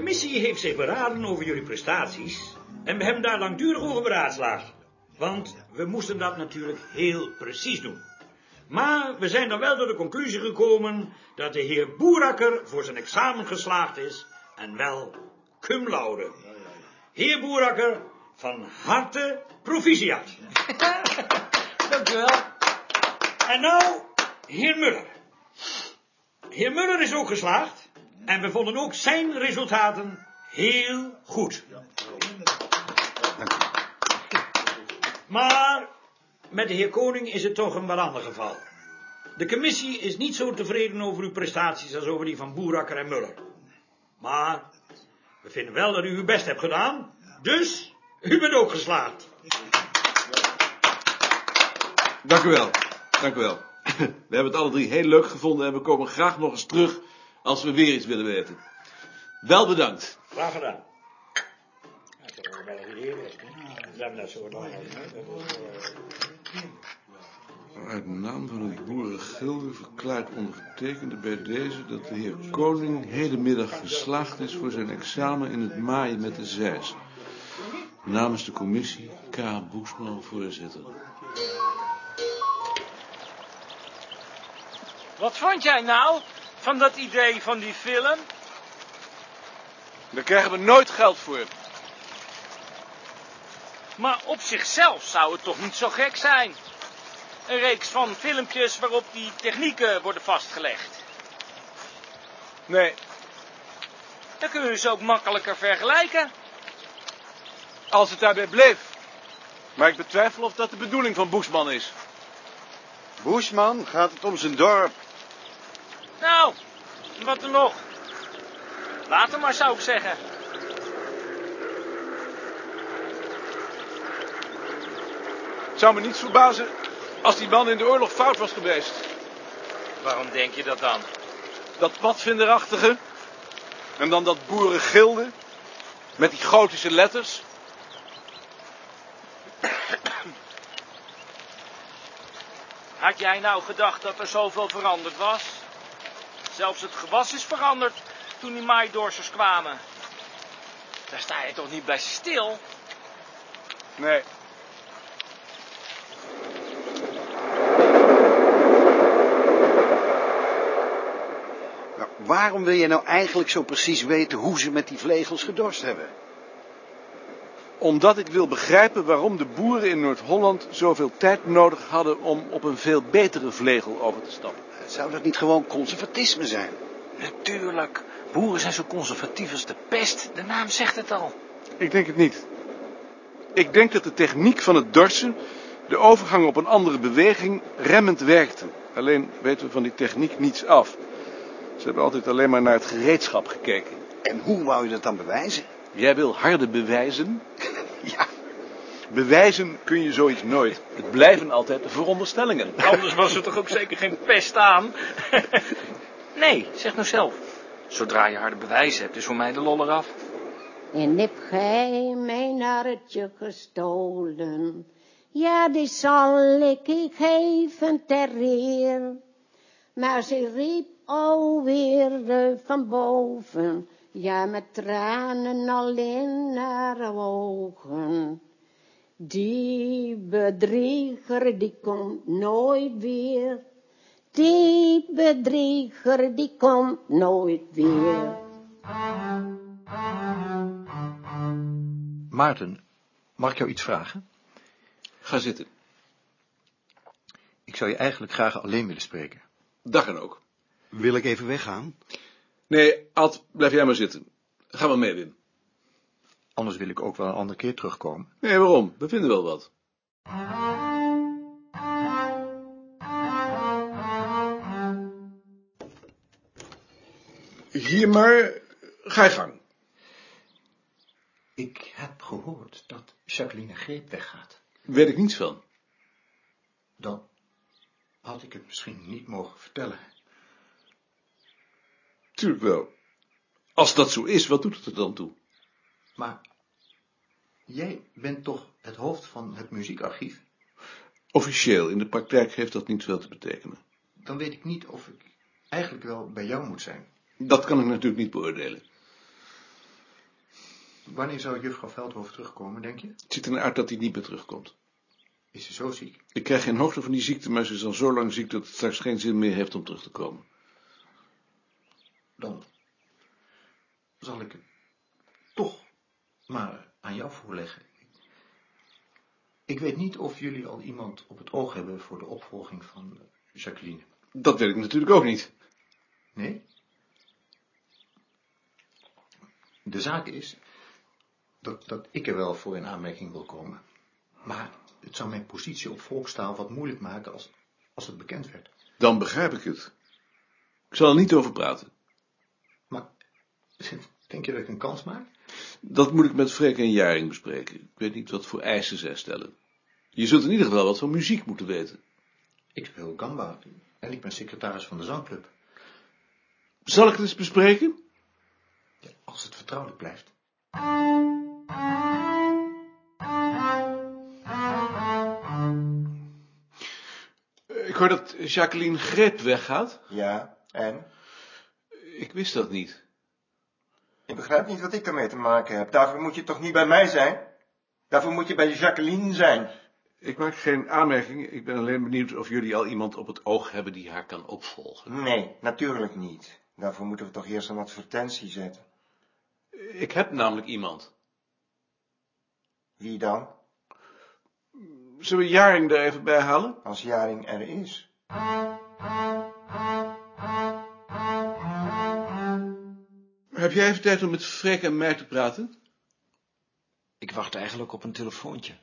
commissie heeft zich beraden over jullie prestaties en we hebben daar langdurig over beraadslaagd. Want we moesten dat natuurlijk heel precies doen. Maar we zijn dan wel tot de conclusie gekomen dat de heer Boerakker voor zijn examen geslaagd is en wel cum laude. Heer Boerakker, van harte proficiat. Dank u wel. En nou, heer Muller. Heer Muller is ook geslaagd en we vonden ook zijn resultaten heel goed. Maar met de heer Koning is het toch een wat ander geval. De commissie is niet zo tevreden over uw prestaties als over die van Boerakker en Muller. Maar we vinden wel dat u uw best hebt gedaan, dus u bent ook geslaagd. Dank u wel. Dank u wel. We hebben het alle drie heel leuk gevonden en we komen graag nog eens terug als we weer iets willen weten. Wel bedankt. Graag gedaan. Ja, dat is wel een idee geweest, hè? We hebben dat zo gedaan. Uit naam van het boerengilde verklaart ondergetekende bij deze dat de heer Koning hedenmiddag geslaagd is voor zijn examen in het maaien met de zeis. Namens de commissie K. Boesman, voorzitter. Wat vond jij nou van dat idee van die film? Daar krijgen we nooit geld voor. Maar op zichzelf zou het toch niet zo gek zijn? Een reeks van filmpjes waarop die technieken worden vastgelegd. Nee, Dan kunnen we ze ook makkelijker vergelijken. als het daarbij bleef. Maar ik betwijfel of dat de bedoeling van Boesman is. Boesman gaat het om zijn dorp. Nou, wat er nog? Later maar, zou ik zeggen. Zou me niets verbazen als die man in de oorlog fout was geweest. Waarom denk je dat dan? Dat padvinderachtige. En dan dat boerengilde. Met die gotische letters. Had jij nou gedacht dat er zoveel veranderd was? Zelfs het gewas is veranderd toen die maaidorsers kwamen. Daar sta je toch niet bij stil? Nee. Nou, waarom wil je nou eigenlijk zo precies weten hoe ze met die vlegels gedorst hebben? Omdat ik wil begrijpen waarom de boeren in Noord-Holland zoveel tijd nodig hadden om op een veel betere vlegel over te stappen. Zou dat niet gewoon conservatisme zijn? Natuurlijk. Boeren zijn zo conservatief als de pest. De naam zegt het al. Ik denk het niet. Ik denk dat de techniek van het dorsen, de overgang op een andere beweging, remmend werkte. Alleen weten we van die techniek niets af. Ze hebben altijd alleen maar naar het gereedschap gekeken. En hoe wou je dat dan bewijzen? Jij wil harde bewijzen? Bewijzen kun je zoiets nooit. Het blijven altijd veronderstellingen. Anders was er toch ook zeker geen pest aan? nee, zeg nou zelf. Zodra je harde bewijzen hebt, is voor mij de lol eraf. En heb gij mijn hartje gestolen? Ja, die zal ik geven ter eer. Maar ze riep alweer van boven, ja, met tranen al in haar ogen. Die bedrieger, die komt nooit weer. Die bedrieger, die komt nooit weer. Maarten, mag ik jou iets vragen? Ga zitten. Ik zou je eigenlijk graag alleen willen spreken. Dag en ook. wil ik even weggaan? Nee, Ad, blijf jij maar zitten. Ga maar mee, Wim. Anders wil ik ook wel een andere keer terugkomen. Nee, waarom? We vinden wel wat. Hier maar, ga je gang. Ik heb gehoord dat Jacqueline Greep weggaat. Weet ik niets van. Dan had ik het misschien niet mogen vertellen. Tuurlijk wel. Als dat zo is, wat doet het er dan toe? Maar jij bent toch het hoofd van het muziekarchief? Officieel, in de praktijk heeft dat niet veel te betekenen. Dan weet ik niet of ik eigenlijk wel bij jou moet zijn. Dat kan ik natuurlijk niet beoordelen. Wanneer zou juffrouw Veldhoven terugkomen, denk je? Het ziet er naar uit dat hij niet meer terugkomt. Is ze zo ziek? Ik krijg geen hoogte van die ziekte, maar ze is al zo lang ziek dat het straks geen zin meer heeft om terug te komen. Dan zal ik het toch maar aan jou voorleggen. Ik weet niet of jullie al iemand op het oog hebben voor de opvolging van Jacqueline. Dat weet ik natuurlijk ook niet. Nee? De zaak is dat, dat ik er wel voor in aanmerking wil komen. Maar het zou mijn positie op volkstaal wat moeilijk maken als, als het bekend werd. Dan begrijp ik het. Ik zal er niet over praten. Maar denk je dat ik een kans maak? Dat moet ik met Freek en Jaring bespreken. Ik weet niet wat voor eisen zij stellen. Je zult in ieder geval wat van muziek moeten weten. Ik speel gamba en ik ben secretaris van de zangclub. Zal ik het eens bespreken? Ja, als het vertrouwelijk blijft. Ik hoor dat Jacqueline Greep weggaat. Ja, en? Ik wist dat niet. Je begrijpt niet wat ik daarmee te maken heb. Daarvoor moet je toch niet bij mij zijn? Daarvoor moet je bij Jacqueline zijn. Ik maak geen aanmerkingen. Ik ben alleen benieuwd of jullie al iemand op het oog hebben die haar kan opvolgen. Nee, natuurlijk niet. Daarvoor moeten we toch eerst een advertentie zetten. Ik heb namelijk iemand. Wie dan? Zullen we Jaring er even bij halen? Als Jaring er is. Heb jij even tijd om met Freek en mij te praten? Ik wacht eigenlijk op een telefoontje.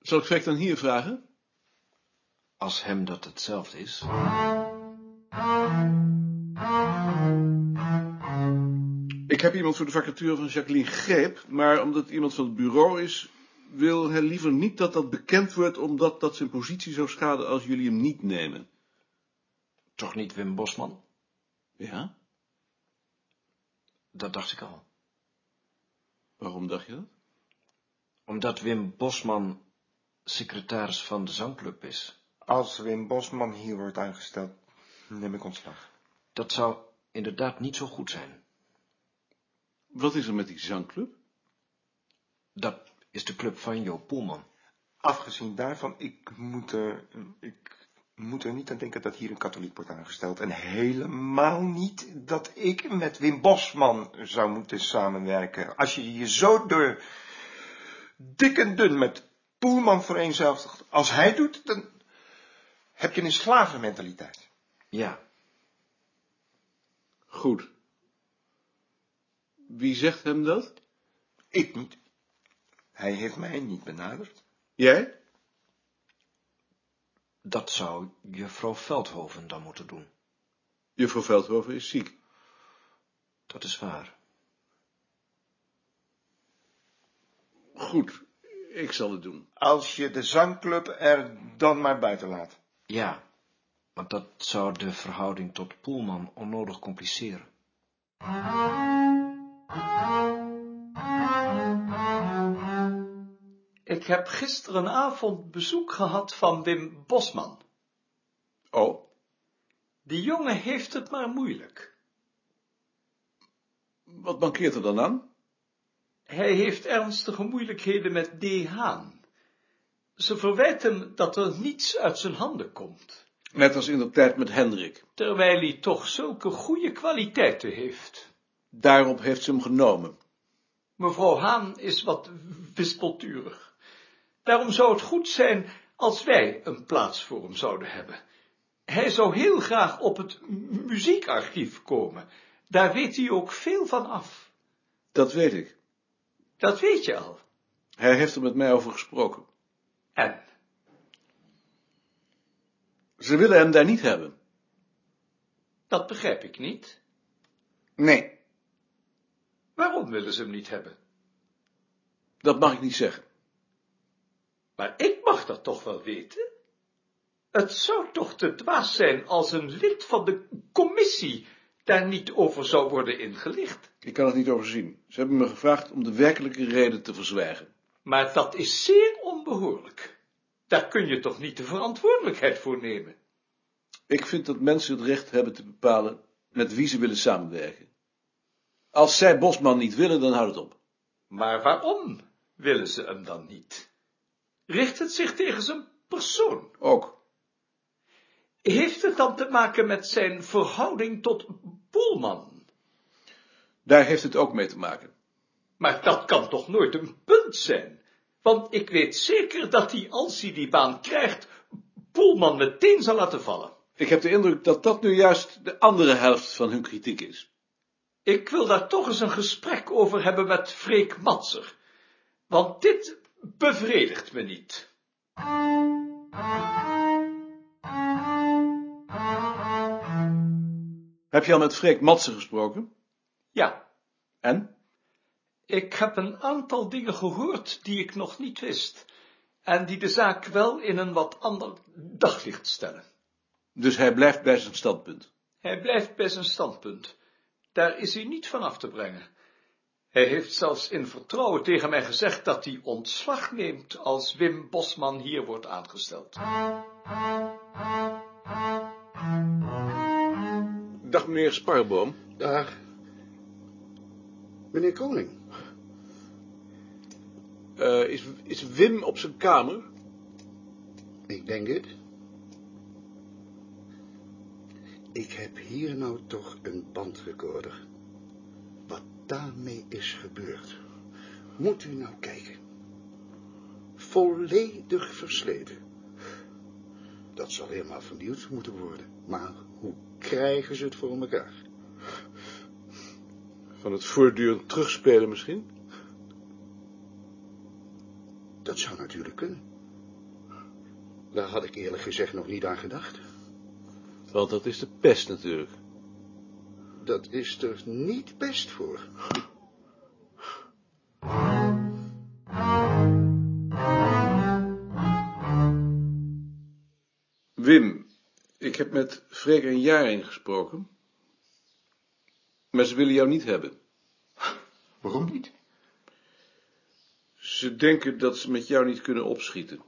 Zal ik Freek dan hier vragen? Als hem dat hetzelfde is. Ik heb iemand voor de vacature van Jacqueline Greep, maar omdat het iemand van het bureau is, wil hij liever niet dat dat bekend wordt, omdat dat zijn positie zou schaden als jullie hem niet nemen. Toch niet Wim Bosman? Ja? Dat dacht ik al. Waarom dacht je dat? Omdat Wim Bosman secretaris van de zangclub is. Als Wim Bosman hier wordt aangesteld, neem ik ontslag. Dat zou inderdaad niet zo goed zijn. Wat is er met die zangclub? Dat is de club van Jo Poelman. Afgezien daarvan, ik moet er, ik moet er niet aan denken dat hier een katholiek wordt aangesteld. En helemaal niet dat ik met Wim Bosman zou moeten samenwerken. Als je je zo door dik en dun met Poelman vereenzelvigt als hij doet, dan heb je een slavenmentaliteit. Ja, Goed. Wie zegt hem dat? Ik niet. Hij heeft mij niet benaderd. Jij? Dat zou juffrouw Veldhoven dan moeten doen. Juffrouw Veldhoven is ziek. Dat is waar. Goed, ik zal het doen. Als je de zangclub er dan maar buiten laat. Ja, want dat zou de verhouding tot Poelman onnodig compliceren. Ik heb gisterenavond bezoek gehad van Wim Bosman. Oh, Die jongen heeft het maar moeilijk. wat mankeert er dan aan? Hij heeft ernstige moeilijkheden met D. Haan. Ze verwijt hem dat er niets uit zijn handen komt, Net als in de tijd met Hendrik. terwijl hij toch zulke goede kwaliteiten heeft. Daarop heeft ze hem genomen. Mevrouw Haan is wat wispelturig. Daarom zou het goed zijn als wij een plaats voor hem zouden hebben. Hij zou heel graag op het mu- muziekarchief komen. Daar weet hij ook veel van af. Dat weet ik. Dat weet je al. Hij heeft er met mij over gesproken. En Ze willen hem daar niet hebben. dat begrijp ik niet. Nee, Waarom willen ze hem niet hebben? dat mag ik niet zeggen. Maar ik mag dat toch wel weten? Het zou toch te dwaas zijn als een lid van de commissie daar niet over zou worden ingelicht. Ik kan het niet overzien. Ze hebben me gevraagd om de werkelijke reden te verzwijgen. Maar dat is zeer onbehoorlijk. Daar kun je toch niet de verantwoordelijkheid voor nemen? Ik vind dat mensen het recht hebben te bepalen met wie ze willen samenwerken. Als zij Bosman niet willen, dan houdt het op. Maar waarom willen ze hem dan niet? Richt het zich tegen zijn persoon? Ook. Heeft het dan te maken met zijn verhouding tot Boelman? Daar heeft het ook mee te maken. Maar dat kan toch nooit een punt zijn? Want ik weet zeker dat hij, als hij die baan krijgt, Boelman meteen zal laten vallen. Ik heb de indruk dat dat nu juist de andere helft van hun kritiek is. Ik wil daar toch eens een gesprek over hebben met Freek Matser. Want dit bevredigt me niet. Heb je al met Freek Matsen gesproken? Ja, En? ik heb een aantal dingen gehoord die ik nog niet wist. En die de zaak wel in een wat ander daglicht stellen. Dus hij blijft bij zijn standpunt. Hij blijft bij zijn standpunt. Daar is hij niet van af te brengen. Hij heeft zelfs in vertrouwen tegen mij gezegd dat hij ontslag neemt als Wim Bosman hier wordt aangesteld. Dag meneer Sparboom. Dag. Meneer Koning. Eh, is, is Wim op zijn kamer? Ik denk het. Ik heb hier nou toch een bandrecorder. Daarmee is gebeurd. Moet u nou kijken. Volledig versleten. Dat zal helemaal vernieuwd moeten worden. Maar hoe krijgen ze het voor elkaar? Van het voortdurend terugspelen misschien? Dat zou natuurlijk kunnen. Daar had ik eerlijk gezegd nog niet aan gedacht. Want dat is de pest natuurlijk. Dat is er niet best voor. Wim, ik heb met Freek en Jaring gesproken. Maar ze willen jou niet hebben. Waarom niet? Ze denken dat ze met jou niet kunnen opschieten.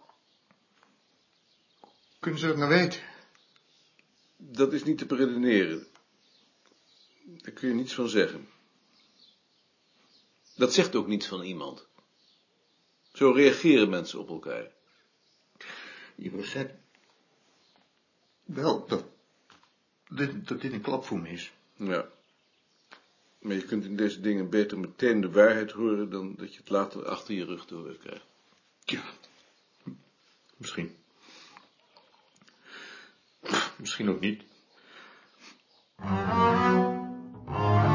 Kunnen ze dat nou weten? Dat is niet te beredeneren. Daar kun je niets van zeggen. Dat zegt ook niets van iemand. Zo reageren mensen op elkaar. Je begrijpt wel dat dit, dat dit een klap voor me is. Ja. Maar je kunt in deze dingen beter meteen de waarheid horen dan dat je het later achter je rug te horen krijgt. Ja, misschien. Misschien ook niet. Thank you.